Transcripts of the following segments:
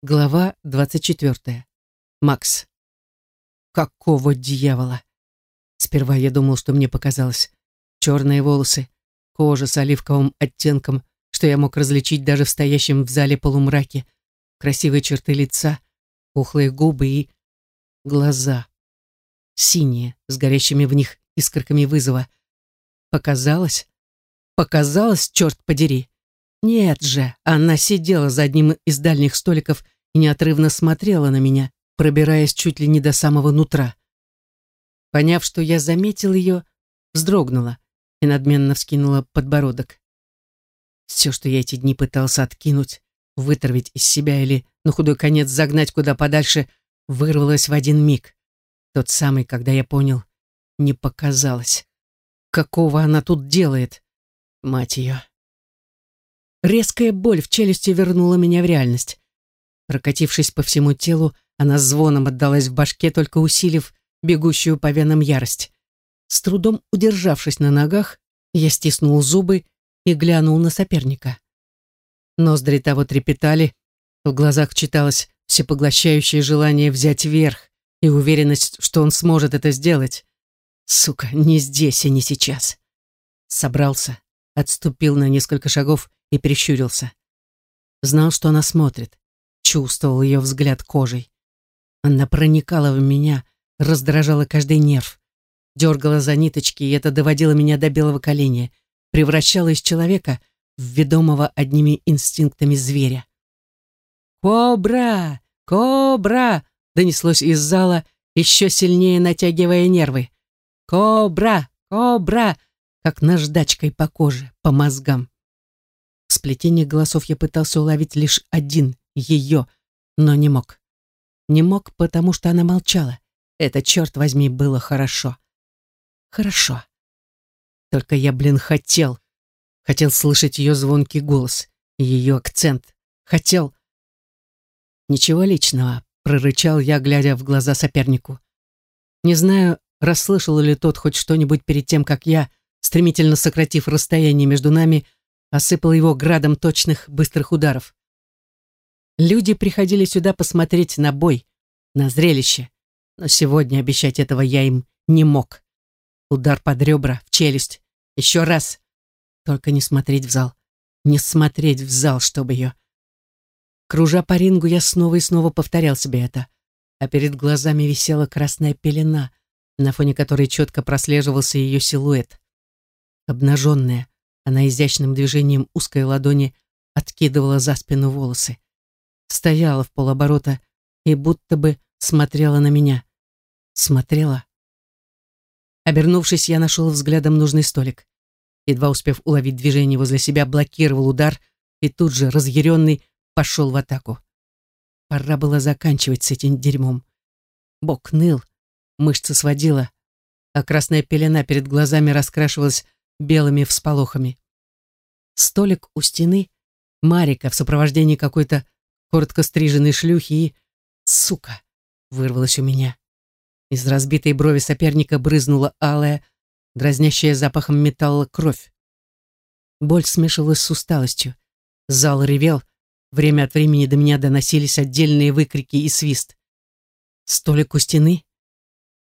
Глава 24. Макс. Какого дьявола? Сперва я думал, что мне показалось. Черные волосы, кожа с оливковым оттенком, что я мог различить даже в стоящем в зале полумраке, красивые черты лица, пухлые губы и глаза. Синие, с горящими в них искорками вызова. Показалось? Показалось, черт подери. Нет же, она сидела за одним из дальних столиков и неотрывно смотрела на меня, пробираясь чуть ли не до самого нутра. Поняв, что я заметил ее, вздрогнула и надменно вскинула подбородок. Все, что я эти дни пытался откинуть, вытравить из себя или на худой конец загнать куда подальше, вырвалось в один миг. Тот самый, когда я понял, не показалось. Какого она тут делает? Мать ее. Резкая боль в челюсти вернула меня в реальность. Прокатившись по всему телу, она звоном отдалась в башке, только усилив бегущую по венам ярость. С трудом удержавшись на ногах, я стиснул зубы и глянул на соперника. Ноздри того трепетали, в глазах читалось всепоглощающее желание взять верх и уверенность, что он сможет это сделать. Сука, не здесь и не сейчас. Собрался, отступил на несколько шагов и прищурился. Знал, что она смотрит, чувствовал ее взгляд кожей. Она проникала в меня, раздражала каждый нерв, дергала за ниточки, и это доводило меня до белого коленя, превращало из человека в ведомого одними инстинктами зверя. «Кобра! Кобра!» донеслось из зала, еще сильнее натягивая нервы. «Кобра! Кобра!» как наждачкой по коже, по мозгам. В сплетении голосов я пытался уловить лишь один, ее, но не мог. Не мог, потому что она молчала. Это, черт возьми, было хорошо. Хорошо. Только я, блин, хотел. Хотел слышать ее звонкий голос, ее акцент. Хотел... Ничего личного, прорычал я, глядя в глаза сопернику. Не знаю, расслышал ли тот хоть что-нибудь перед тем, как я, стремительно сократив расстояние между нами, осыпал его градом точных, быстрых ударов. Люди приходили сюда посмотреть на бой, на зрелище, но сегодня обещать этого я им не мог. Удар под ребра, в челюсть, еще раз. Только не смотреть в зал, не смотреть в зал, чтобы ее... Кружа по рингу, я снова и снова повторял себе это, а перед глазами висела красная пелена, на фоне которой четко прослеживался ее силуэт. Обнаженная, она изящным движением узкой ладони откидывала за спину волосы. Стояла в полоборота и будто бы смотрела на меня. Смотрела. Обернувшись, я нашел взглядом нужный столик. Едва успев уловить движение возле себя, блокировал удар и тут же, разъяренный, пошел в атаку. Пора было заканчивать с этим дерьмом. Бок ныл, мышцы сводила, а красная пелена перед глазами раскрашивалась белыми всполохами. Столик у стены, Марика в сопровождении какой-то коротко стриженной шлюхи и... Сука! Вырвалось у меня. Из разбитой брови соперника брызнула алая, дразнящая запахом металла кровь. Боль смешивалась с усталостью. Зал ревел, время от времени до меня доносились отдельные выкрики и свист. Столик у стены,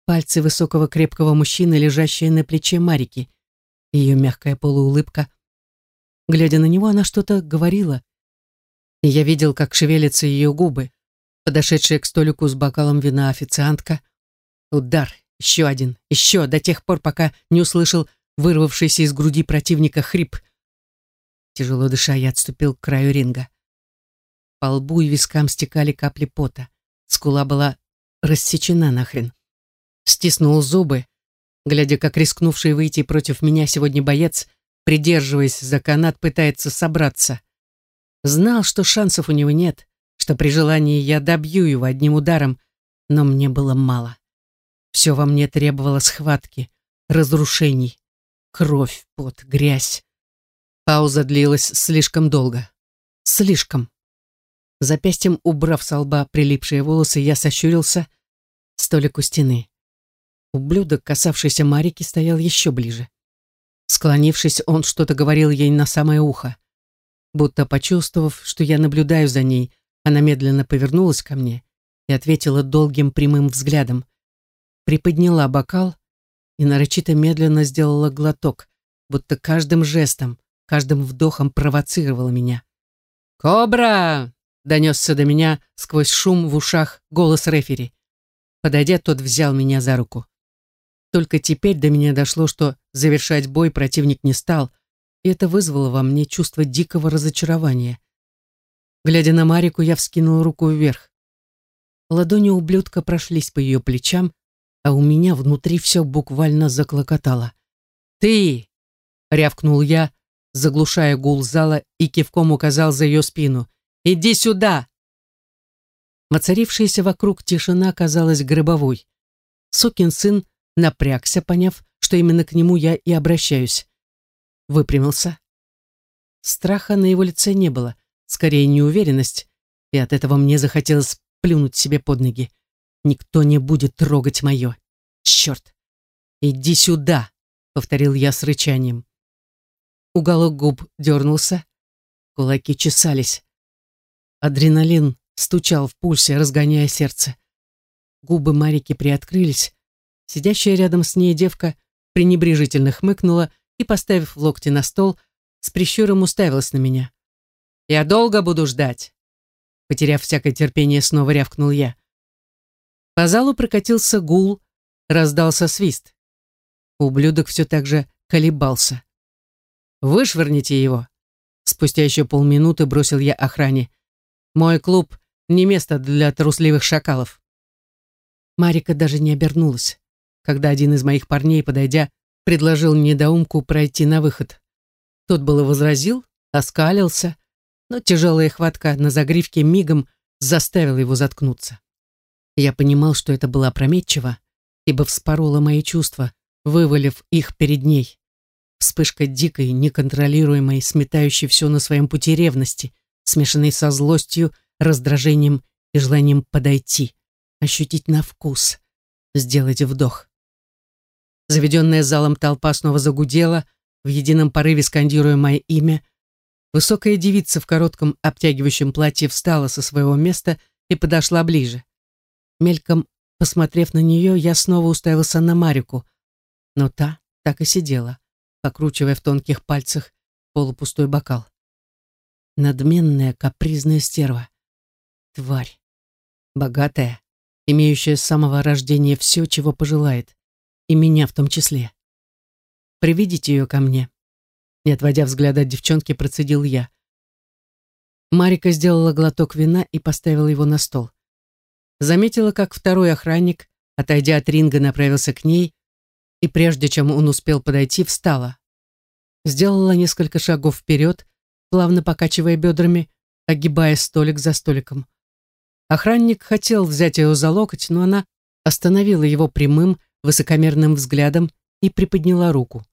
пальцы высокого крепкого мужчины, лежащие на плече Марики ее мягкая полуулыбка. Глядя на него, она что-то говорила, и я видел, как шевелятся ее губы. Подошедшая к столику с бокалом вина официантка. Удар, еще один, еще, до тех пор, пока не услышал вырвавшийся из груди противника хрип. Тяжело дыша, я отступил к краю ринга. По лбу и вискам стекали капли пота. Скула была рассечена нахрен. Стиснул зубы, глядя, как рискнувший выйти против меня сегодня боец, придерживаясь за канат, пытается собраться. Знал, что шансов у него нет, что при желании я добью его одним ударом, но мне было мало. Все во мне требовало схватки, разрушений, кровь, пот, грязь. Пауза длилась слишком долго. Слишком. Запястьем убрав с лба прилипшие волосы, я сощурился. Столик у стены. Ублюдок, касавшийся Марики, стоял еще ближе. Склонившись, он что-то говорил ей на самое ухо. Будто почувствовав, что я наблюдаю за ней, Она медленно повернулась ко мне и ответила долгим прямым взглядом. Приподняла бокал и нарочито медленно сделала глоток, будто каждым жестом, каждым вдохом провоцировала меня. «Кобра!» — донесся до меня сквозь шум в ушах голос рефери. Подойдя, тот взял меня за руку. Только теперь до меня дошло, что завершать бой противник не стал, и это вызвало во мне чувство дикого разочарования. Глядя на Марику, я вскинул руку вверх. Ладони ублюдка прошлись по ее плечам, а у меня внутри все буквально заклокотало. «Ты!» — рявкнул я, заглушая гул зала и кивком указал за ее спину. «Иди сюда!» Воцарившаяся вокруг тишина казалась гробовой. Сукин сын напрягся, поняв, что именно к нему я и обращаюсь. Выпрямился. Страха на его лице не было, скорее неуверенность, и от этого мне захотелось плюнуть себе под ноги. Никто не будет трогать мое. Черт! Иди сюда, повторил я с рычанием. Уголок губ дернулся, кулаки чесались. Адреналин стучал в пульсе, разгоняя сердце. Губы Марики приоткрылись, Сидящая рядом с ней девка пренебрежительно хмыкнула и, поставив локти на стол, с прищуром уставилась на меня. «Я долго буду ждать!» Потеряв всякое терпение, снова рявкнул я. По залу прокатился гул, раздался свист. Ублюдок все так же колебался. «Вышвырните его!» Спустя еще полминуты бросил я охране. «Мой клуб — не место для трусливых шакалов». Марика даже не обернулась когда один из моих парней, подойдя, предложил недоумку пройти на выход. Тот было возразил, оскалился, но тяжелая хватка на загривке мигом заставила его заткнуться. Я понимал, что это было опрометчиво, ибо вспорола мои чувства, вывалив их перед ней. Вспышка дикой, неконтролируемой, сметающей все на своем пути ревности, смешанной со злостью, раздражением и желанием подойти, ощутить на вкус, сделать вдох. Заведенная залом толпа снова загудела, в едином порыве скандируя мое имя. Высокая девица в коротком обтягивающем платье встала со своего места и подошла ближе. Мельком посмотрев на нее, я снова уставился на Марику, но та так и сидела, покручивая в тонких пальцах полупустой бокал. Надменная капризная стерва. Тварь. Богатая, имеющая с самого рождения все, чего пожелает и меня в том числе. Приведите ее ко мне. Не отводя взгляда от девчонки, процедил я. Марика сделала глоток вина и поставила его на стол. Заметила, как второй охранник, отойдя от ринга, направился к ней, и прежде чем он успел подойти, встала. Сделала несколько шагов вперед, плавно покачивая бедрами, огибая столик за столиком. Охранник хотел взять ее за локоть, но она остановила его прямым, высокомерным взглядом и приподняла руку.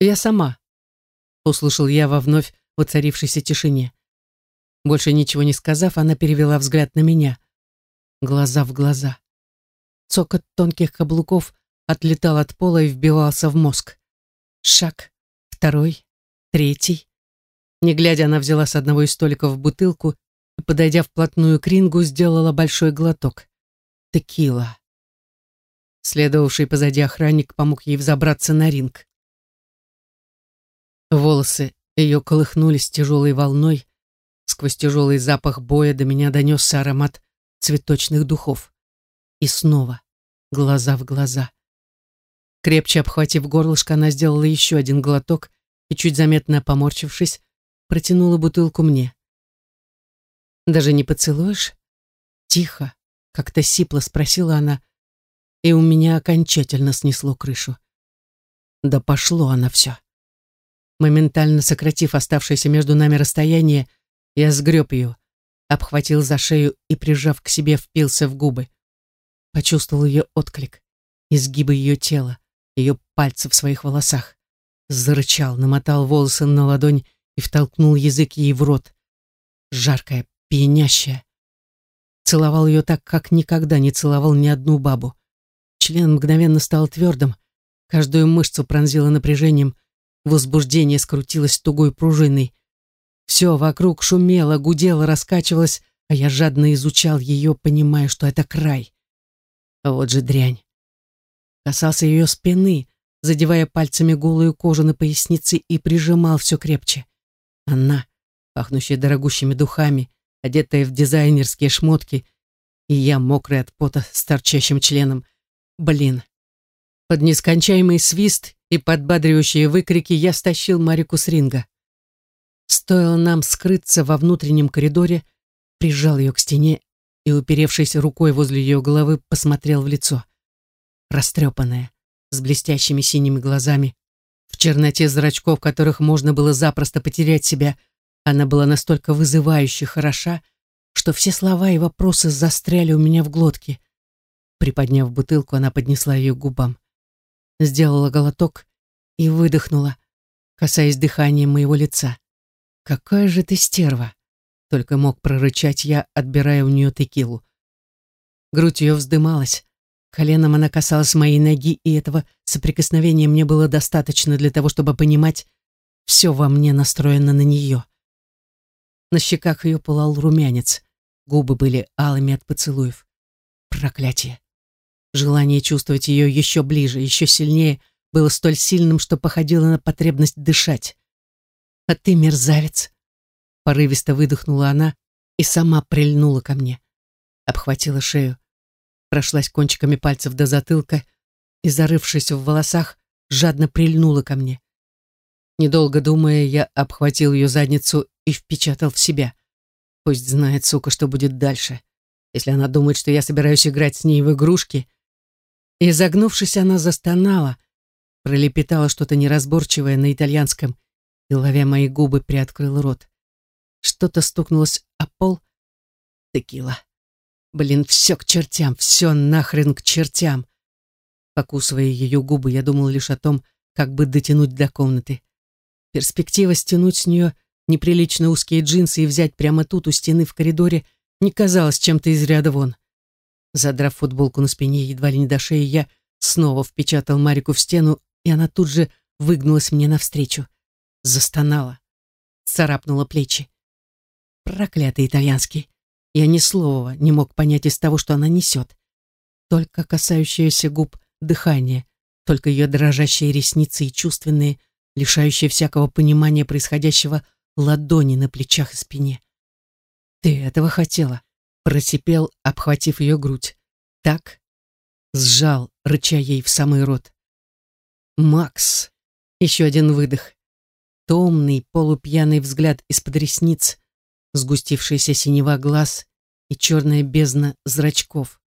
«Я сама», — услышал я во вновь воцарившейся тишине. Больше ничего не сказав, она перевела взгляд на меня. Глаза в глаза. Цокот тонких каблуков отлетал от пола и вбивался в мозг. Шаг, второй, третий. Не глядя, она взяла с одного из столиков бутылку и, подойдя вплотную к рингу, сделала большой глоток. Текила. Следовавший позади охранник помог ей взобраться на ринг. Волосы ее колыхнулись тяжелой волной. Сквозь тяжелый запах боя до меня донесся аромат цветочных духов. И снова глаза в глаза. Крепче обхватив горлышко, она сделала еще один глоток и, чуть заметно поморчившись, протянула бутылку мне. «Даже не поцелуешь?» Тихо, как-то сипло спросила она, и у меня окончательно снесло крышу. Да пошло она все. Моментально сократив оставшееся между нами расстояние, я сгреб ее, обхватил за шею и, прижав к себе, впился в губы. Почувствовал ее отклик, изгибы ее тела, ее пальцы в своих волосах. Зарычал, намотал волосы на ладонь и втолкнул язык ей в рот. Жаркая, пьянящая. Целовал ее так, как никогда не целовал ни одну бабу. Член мгновенно стал твердым, каждую мышцу пронзило напряжением, возбуждение скрутилось тугой пружиной. Все вокруг шумело, гудело, раскачивалось, а я жадно изучал ее, понимая, что это край. Вот же дрянь. Касался ее спины, задевая пальцами голую кожу на пояснице и прижимал все крепче. Она, пахнущая дорогущими духами, одетая в дизайнерские шмотки, и я, мокрый от пота, с торчащим членом. Блин. Под нескончаемый свист и подбадривающие выкрики я стащил Марику с ринга. Стоило нам скрыться во внутреннем коридоре, прижал ее к стене и, уперевшись рукой возле ее головы, посмотрел в лицо. Растрепанная, с блестящими синими глазами, в черноте зрачков, которых можно было запросто потерять себя, она была настолько вызывающе хороша, что все слова и вопросы застряли у меня в глотке. Приподняв бутылку, она поднесла ее к губам. Сделала глоток и выдохнула, касаясь дыханием моего лица. «Какая же ты стерва!» Только мог прорычать я, отбирая у нее текилу. Грудь ее вздымалась. Коленом она касалась моей ноги, и этого соприкосновения мне было достаточно для того, чтобы понимать, все во мне настроено на нее. На щеках ее пылал румянец. Губы были алыми от поцелуев. Проклятие. Желание чувствовать ее еще ближе, еще сильнее, было столь сильным, что походило на потребность дышать. «А ты мерзавец!» Порывисто выдохнула она и сама прильнула ко мне. Обхватила шею, прошлась кончиками пальцев до затылка и, зарывшись в волосах, жадно прильнула ко мне. Недолго думая, я обхватил ее задницу и впечатал в себя. Пусть знает, сука, что будет дальше. Если она думает, что я собираюсь играть с ней в игрушки. И, загнувшись, она застонала, пролепетала что-то неразборчивое на итальянском и, ловя мои губы, приоткрыл рот. Что-то стукнулось о пол. Текила. Блин, все к чертям, все нахрен к чертям. Покусывая ее губы, я думал лишь о том, как бы дотянуть до комнаты. Перспектива стянуть с нее неприлично узкие джинсы и взять прямо тут, у стены в коридоре, не казалась чем-то из ряда вон. Задрав футболку на спине едва ли не до шеи, я снова впечатал Марику в стену, и она тут же выгнулась мне навстречу. Застонала, царапнула плечи. Проклятый итальянский. Я ни слова не мог понять из того, что она несет. Только касающееся губ дыхание, только ее дрожащие ресницы и чувственные, лишающие всякого понимания происходящего ладони на плечах и спине. «Ты этого хотела», — просипел, обхватив ее грудь. «Так?» — сжал, рыча ей в самый рот. «Макс!» — еще один выдох. Томный, полупьяный взгляд из-под ресниц, сгустившаяся синева глаз и черная бездна зрачков.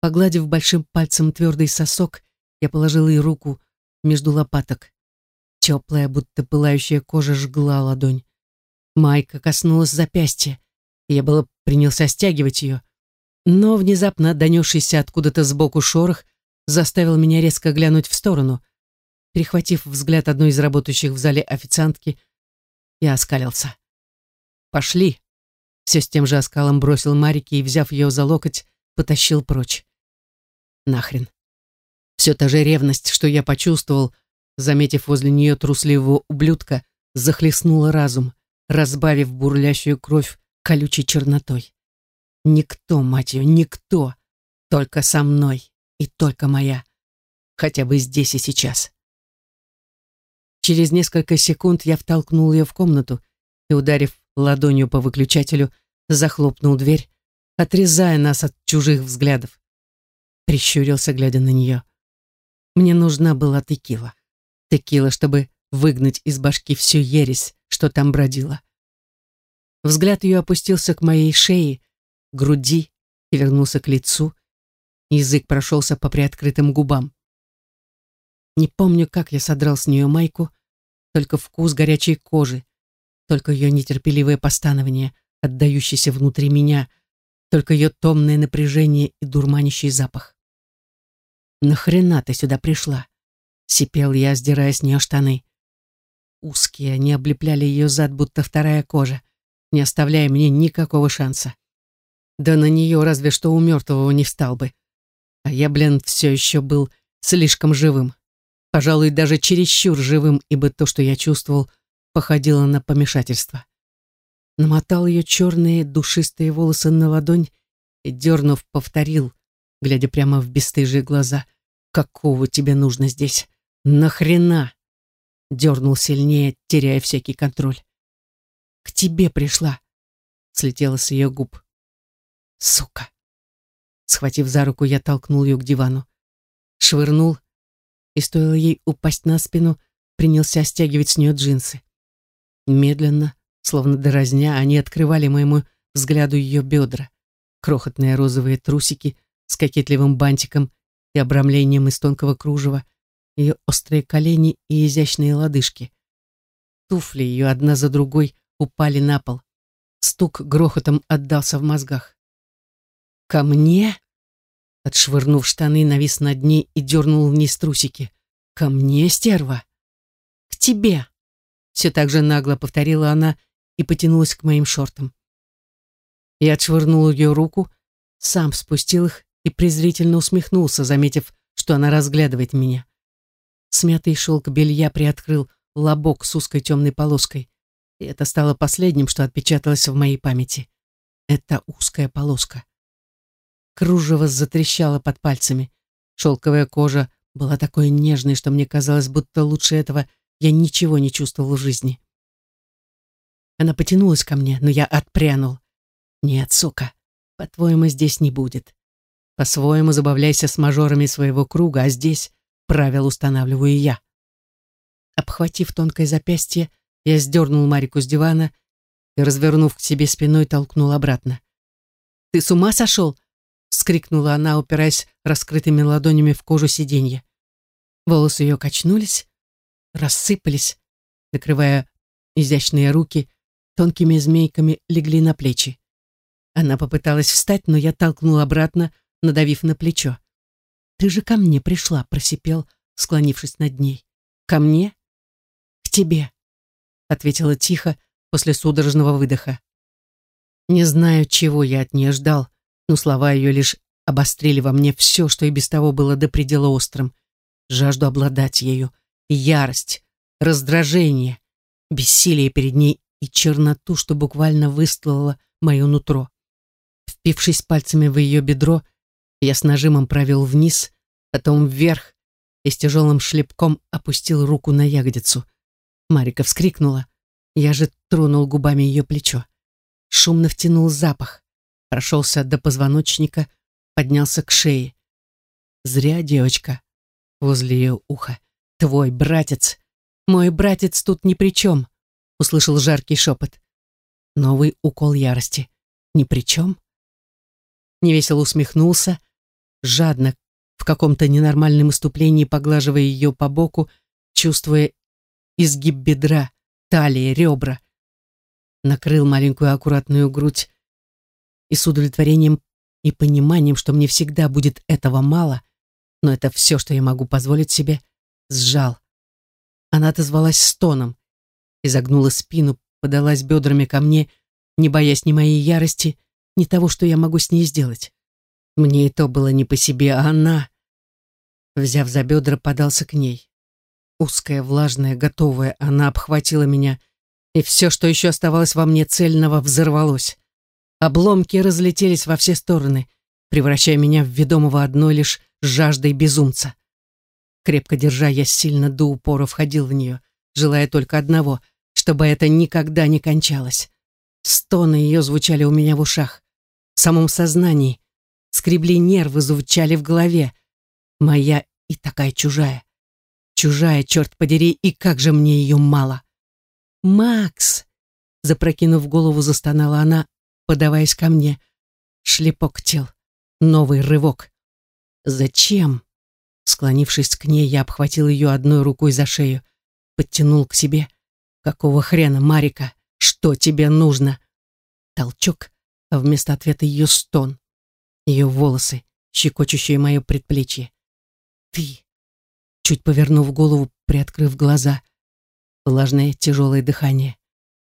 Погладив большим пальцем твердый сосок, я положил ей руку между лопаток. Теплая, будто пылающая кожа жгла ладонь. Майка коснулась запястья, и я было принялся стягивать ее. Но внезапно донесшийся откуда-то сбоку шорох заставил меня резко глянуть в сторону. Перехватив взгляд одной из работающих в зале официантки, я оскалился. «Пошли!» Все с тем же оскалом бросил Марике и, взяв ее за локоть, потащил прочь. Нахрен. Все та же ревность, что я почувствовал, заметив возле нее трусливого ублюдка, захлестнула разум, разбавив бурлящую кровь колючей чернотой. Никто, мать ее, никто, только со мной и только моя, хотя бы здесь и сейчас. Через несколько секунд я втолкнул ее в комнату и, ударив ладонью по выключателю, захлопнул дверь, отрезая нас от чужих взглядов. Прищурился, глядя на нее. Мне нужна была текила. Текила, чтобы выгнать из башки всю ересь, что там бродила. Взгляд ее опустился к моей шее, груди и вернулся к лицу. Язык прошелся по приоткрытым губам. Не помню, как я содрал с нее майку, только вкус горячей кожи, только ее нетерпеливое постановление, отдающееся внутри меня, только ее томное напряжение и дурманящий запах. «Нахрена ты сюда пришла?» — сипел я, сдирая с нее штаны. Узкие, они облепляли ее зад, будто вторая кожа, не оставляя мне никакого шанса. Да на нее разве что у мертвого не встал бы. А я, блин, все еще был слишком живым. Пожалуй, даже чересчур живым, ибо то, что я чувствовал, походило на помешательство. намотал ее черные душистые волосы на ладонь и, дернув, повторил, глядя прямо в бесстыжие глаза. «Какого тебе нужно здесь? Нахрена?» Дернул сильнее, теряя всякий контроль. «К тебе пришла», — слетела с ее губ. «Сука!» Схватив за руку, я толкнул ее к дивану. Швырнул, и стоило ей упасть на спину, принялся стягивать с нее джинсы. Медленно, словно дразня, они открывали моему взгляду ее бедра, крохотные розовые трусики с кокетливым бантиком и обрамлением из тонкого кружева, ее острые колени и изящные лодыжки. Туфли ее одна за другой упали на пол. Стук грохотом отдался в мозгах. «Ко мне?» Отшвырнув штаны, навис над ней и дернул вниз трусики. «Ко мне, стерва?» «К тебе!» Все так же нагло повторила она и потянулась к моим шортам. Я отшвырнул ее руку, сам спустил их и презрительно усмехнулся, заметив, что она разглядывает меня. Смятый шелк белья приоткрыл лобок с узкой темной полоской, и это стало последним, что отпечаталось в моей памяти. Это узкая полоска. Кружево затрещало под пальцами. Шелковая кожа была такой нежной, что мне казалось, будто лучше этого я ничего не чувствовал в жизни. Она потянулась ко мне, но я отпрянул. «Нет, сука, по-твоему, здесь не будет. По-своему забавляйся с мажорами своего круга, а здесь правила устанавливаю я». Обхватив тонкое запястье, я сдернул Марику с дивана и, развернув к себе спиной, толкнул обратно. «Ты с ума сошел?» — вскрикнула она, упираясь раскрытыми ладонями в кожу сиденья. Волосы ее качнулись, рассыпались, накрывая изящные руки, тонкими змейками легли на плечи. Она попыталась встать, но я толкнул обратно, надавив на плечо. «Ты же ко мне пришла», — просипел, склонившись над ней. «Ко мне?» «К тебе», — ответила тихо после судорожного выдоха. Не знаю, чего я от нее ждал, но слова ее лишь обострили во мне все, что и без того было до предела острым. Жажду обладать ею, ярость, раздражение, бессилие перед ней и черноту, что буквально выстлала мое нутро. Впившись пальцами в ее бедро, я с нажимом провел вниз, потом вверх и с тяжелым шлепком опустил руку на ягодицу. Марика вскрикнула. Я же тронул губами ее плечо. Шумно втянул запах, прошелся до позвоночника, поднялся к шее. Зря девочка возле ее уха. Твой братец. Мой братец тут ни при чем, услышал жаркий шепот. Новый укол ярости. Ни при чем? Невесело усмехнулся, жадно, в каком-то ненормальном выступлении, поглаживая ее по боку, чувствуя изгиб бедра, талии, ребра. Накрыл маленькую аккуратную грудь и с удовлетворением и пониманием, что мне всегда будет этого мало, но это все, что я могу позволить себе, сжал. Она отозвалась стоном, изогнула спину, подалась бедрами ко мне, не боясь ни моей ярости, ни того, что я могу с ней сделать. Мне и то было не по себе, а она, взяв за бедра, подался к ней. Узкая, влажная, готовая, она обхватила меня, и все, что еще оставалось во мне цельного, взорвалось. Обломки разлетелись во все стороны, превращая меня в ведомого одной лишь жаждой безумца. Крепко держа, я сильно до упора входил в нее, желая только одного, чтобы это никогда не кончалось. Стоны ее звучали у меня в ушах, в самом сознании, скребли нервы, звучали в голове. Моя и такая чужая. Чужая, черт подери, и как же мне ее мало. «Макс!» — запрокинув голову, застонала она, подаваясь ко мне. Шлепок тел. Новый рывок. «Зачем?» Склонившись к ней, я обхватил ее одной рукой за шею, подтянул к себе. «Какого хрена, Марика? Что тебе нужно?» Толчок, а вместо ответа ее стон. Ее волосы, щекочущие мое предплечье. «Ты!» Чуть повернув голову, приоткрыв глаза. Влажное тяжелое дыхание.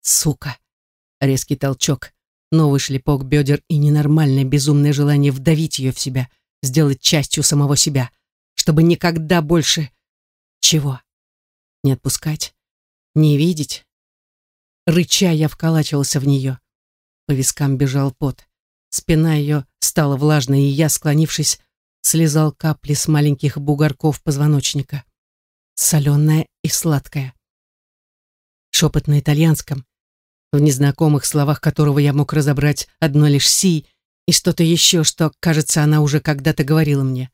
«Сука!» Резкий толчок, новый шлепок бедер и ненормальное безумное желание вдавить ее в себя, сделать частью самого себя, чтобы никогда больше... Чего? Не отпускать? Не видеть? Рыча я вколачивался в нее. По вискам бежал пот. Спина ее стала влажной, и я, склонившись, слезал капли с маленьких бугорков позвоночника. Соленая и сладкая. Шепот на итальянском, в незнакомых словах которого я мог разобрать одно лишь «си» и что-то еще, что, кажется, она уже когда-то говорила мне.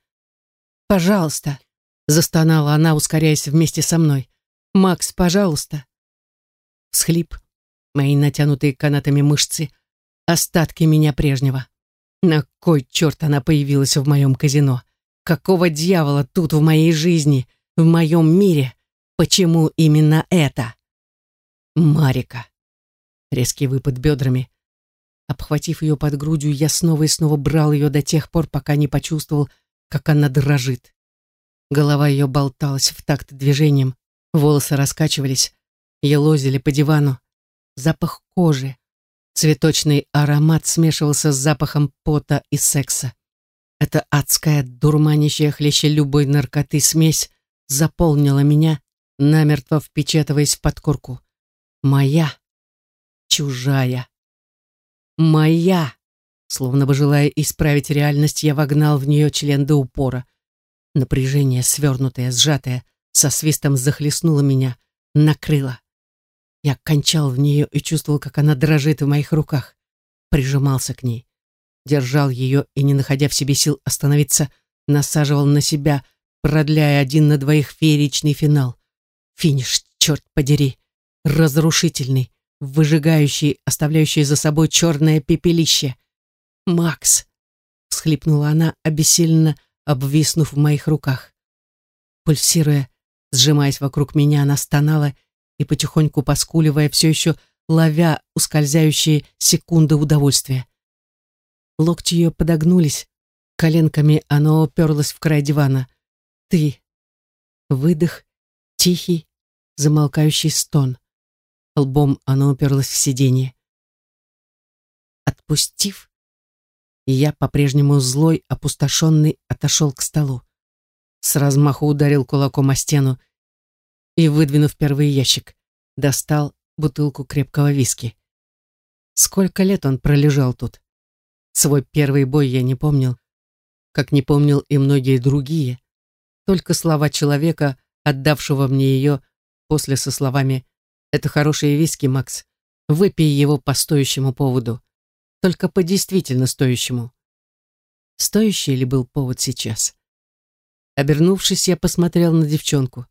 «Пожалуйста», — застонала она, ускоряясь вместе со мной. «Макс, пожалуйста». Схлип, мои натянутые канатами мышцы, остатки меня прежнего. На кой черт она появилась в моем казино? Какого дьявола тут в моей жизни, в моем мире? Почему именно это? Марика. Резкий выпад бедрами. Обхватив ее под грудью, я снова и снова брал ее до тех пор, пока не почувствовал, как она дрожит. Голова ее болталась в такт движением, волосы раскачивались, елозили по дивану. Запах кожи, Цветочный аромат смешивался с запахом пота и секса. Эта адская, дурманящая хлеще любой наркоты смесь заполнила меня, намертво впечатываясь в подкорку. Моя, чужая, моя. Словно бы желая исправить реальность, я вогнал в нее член до упора. Напряжение, свернутое, сжатое, со свистом захлестнуло меня, накрыло. Я кончал в нее и чувствовал, как она дрожит в моих руках. Прижимался к ней. Держал ее и, не находя в себе сил остановиться, насаживал на себя, продляя один на двоих фееричный финал. Финиш, черт подери, разрушительный, выжигающий, оставляющий за собой черное пепелище. «Макс!» — всхлипнула она, обессиленно обвиснув в моих руках. Пульсируя, сжимаясь вокруг меня, она стонала и потихоньку поскуливая, все еще ловя ускользающие секунды удовольствия. Локти ее подогнулись, коленками она уперлась в край дивана. «Ты!» Выдох, тихий, замолкающий стон. Лбом она уперлась в сиденье. Отпустив, я, по-прежнему злой, опустошенный, отошел к столу. С размаху ударил кулаком о стену и, выдвинув первый ящик, достал бутылку крепкого виски. Сколько лет он пролежал тут? Свой первый бой я не помнил, как не помнил и многие другие. Только слова человека, отдавшего мне ее после со словами «Это хорошие виски, Макс. Выпей его по стоящему поводу. Только по действительно стоящему». Стоящий ли был повод сейчас? Обернувшись, я посмотрел на девчонку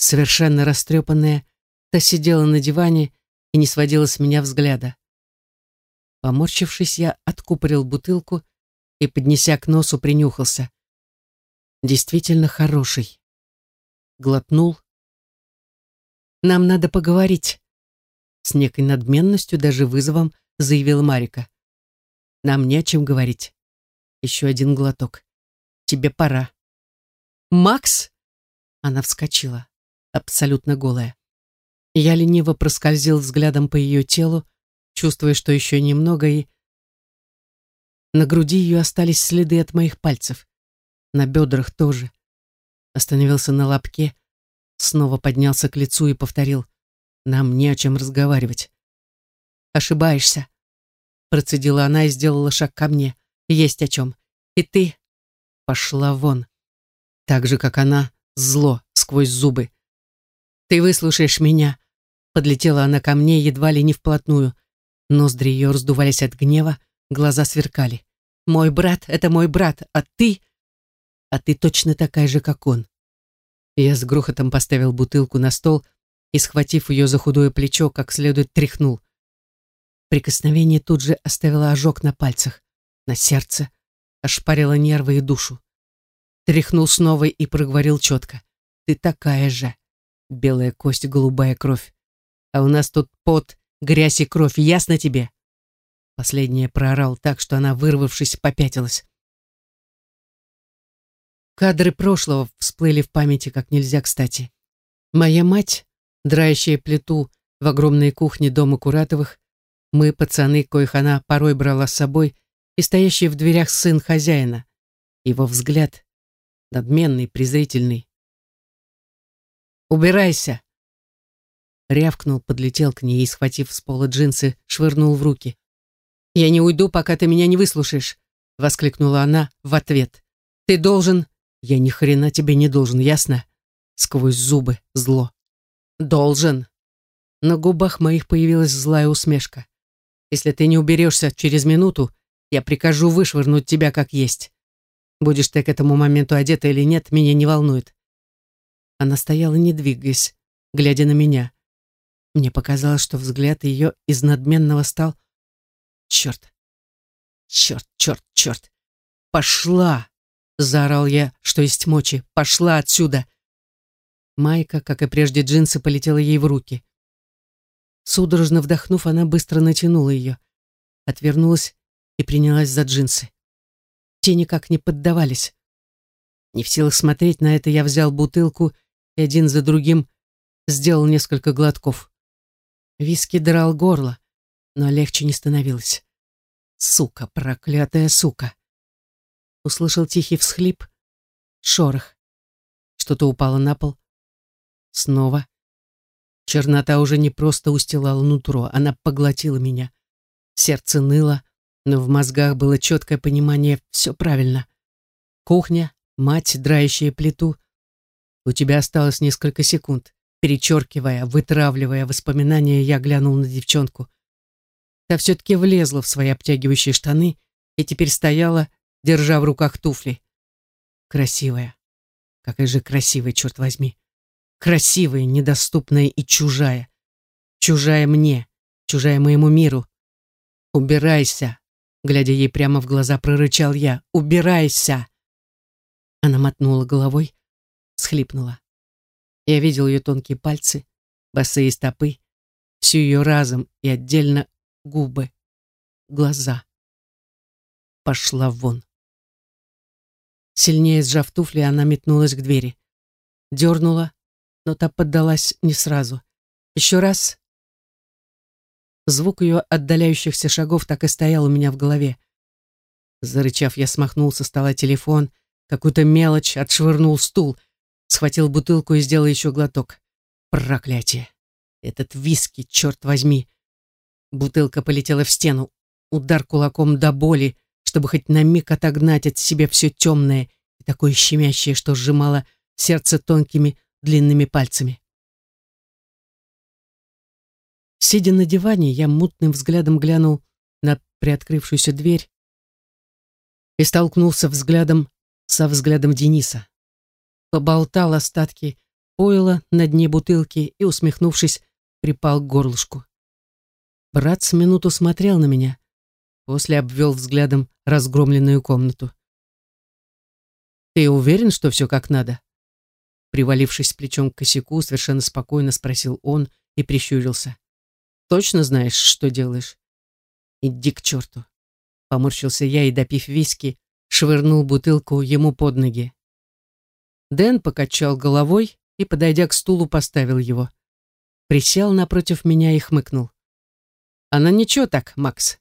совершенно растрепанная, та сидела на диване и не сводила с меня взгляда. Поморщившись, я откупорил бутылку и, поднеся к носу, принюхался. Действительно хороший. Глотнул. «Нам надо поговорить», — с некой надменностью, даже вызовом, заявила Марика. «Нам не о чем говорить. Еще один глоток. Тебе пора». «Макс?» Она вскочила абсолютно голая. Я лениво проскользил взглядом по ее телу, чувствуя, что еще немного, и... На груди ее остались следы от моих пальцев. На бедрах тоже. Остановился на лобке, снова поднялся к лицу и повторил. Нам не о чем разговаривать. Ошибаешься. Процедила она и сделала шаг ко мне. Есть о чем. И ты пошла вон. Так же, как она, зло сквозь зубы. «Ты выслушаешь меня!» Подлетела она ко мне едва ли не вплотную. Ноздри ее раздувались от гнева, глаза сверкали. «Мой брат — это мой брат, а ты...» «А ты точно такая же, как он». Я с грохотом поставил бутылку на стол и, схватив ее за худое плечо, как следует тряхнул. Прикосновение тут же оставило ожог на пальцах, на сердце, ошпарило нервы и душу. Тряхнул снова и проговорил четко. «Ты такая же». Белая кость, голубая кровь. А у нас тут пот, грязь и кровь, ясно тебе?» Последняя проорал так, что она, вырвавшись, попятилась. Кадры прошлого всплыли в памяти как нельзя кстати. Моя мать, драющая плиту в огромной кухне дома Куратовых, мы, пацаны, коих она порой брала с собой, и стоящий в дверях сын хозяина. Его взгляд, надменный, презрительный, Убирайся!» Рявкнул, подлетел к ней и, схватив с пола джинсы, швырнул в руки. «Я не уйду, пока ты меня не выслушаешь», — воскликнула она в ответ. «Ты должен...» «Я ни хрена тебе не должен, ясно?» Сквозь зубы зло. «Должен». На губах моих появилась злая усмешка. «Если ты не уберешься через минуту, я прикажу вышвырнуть тебя как есть. Будешь ты к этому моменту одета или нет, меня не волнует». Она стояла, не двигаясь, глядя на меня. Мне показалось, что взгляд ее из надменного стал... Черт! Черт, черт, черт! Пошла! Заорал я, что есть мочи. Пошла отсюда! Майка, как и прежде джинсы, полетела ей в руки. Судорожно вдохнув, она быстро натянула ее. Отвернулась и принялась за джинсы. Те никак не поддавались. Не в силах смотреть на это, я взял бутылку и один за другим сделал несколько глотков. Виски драл горло, но легче не становилось. Сука, проклятая сука услышал тихий всхлип, шорох. Что-то упало на пол. Снова. Чернота уже не просто устилала нутро, она поглотила меня. Сердце ныло, но в мозгах было четкое понимание, все правильно. Кухня, мать, драющая плиту. У тебя осталось несколько секунд. Перечеркивая, вытравливая воспоминания, я глянул на девчонку. Та все-таки влезла в свои обтягивающие штаны и теперь стояла, держа в руках туфли. Красивая. Какая же красивая, черт возьми. Красивая, недоступная и чужая. Чужая мне, чужая моему миру. Убирайся. Глядя ей прямо в глаза, прорычал я. Убирайся. Она мотнула головой, схлипнула. Я видел ее тонкие пальцы, босые стопы, всю ее разом и отдельно губы, глаза. Пошла вон. Сильнее сжав туфли, она метнулась к двери. Дернула, но та поддалась не сразу. Еще раз. Звук ее отдаляющихся шагов так и стоял у меня в голове. Зарычав, я смахнул со стола телефон, какую-то мелочь, отшвырнул стул, схватил бутылку и сделал еще глоток. Проклятие! Этот виски, черт возьми! Бутылка полетела в стену. Удар кулаком до боли, чтобы хоть на миг отогнать от себя все темное и такое щемящее, что сжимало сердце тонкими длинными пальцами. Сидя на диване, я мутным взглядом глянул на приоткрывшуюся дверь и столкнулся взглядом со взглядом Дениса. Поболтал остатки пойла на дне бутылки и, усмехнувшись, припал к горлышку. Брат с минуту смотрел на меня, После обвел взглядом разгромленную комнату. «Ты уверен, что все как надо?» Привалившись плечом к косяку, совершенно спокойно спросил он и прищурился. «Точно знаешь, что делаешь?» «Иди к черту!» Поморщился я и, допив виски, швырнул бутылку ему под ноги. Дэн покачал головой и, подойдя к стулу, поставил его. Присел напротив меня и хмыкнул. «Она ничего так, Макс.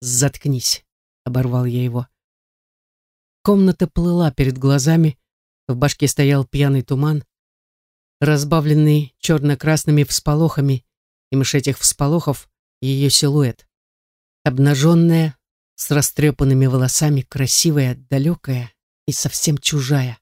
«Заткнись», — оборвал я его. Комната плыла перед глазами, в башке стоял пьяный туман, разбавленный черно-красными всполохами, и мышь этих всполохов — ее силуэт. Обнаженная, с растрепанными волосами, красивая, далекая и совсем чужая.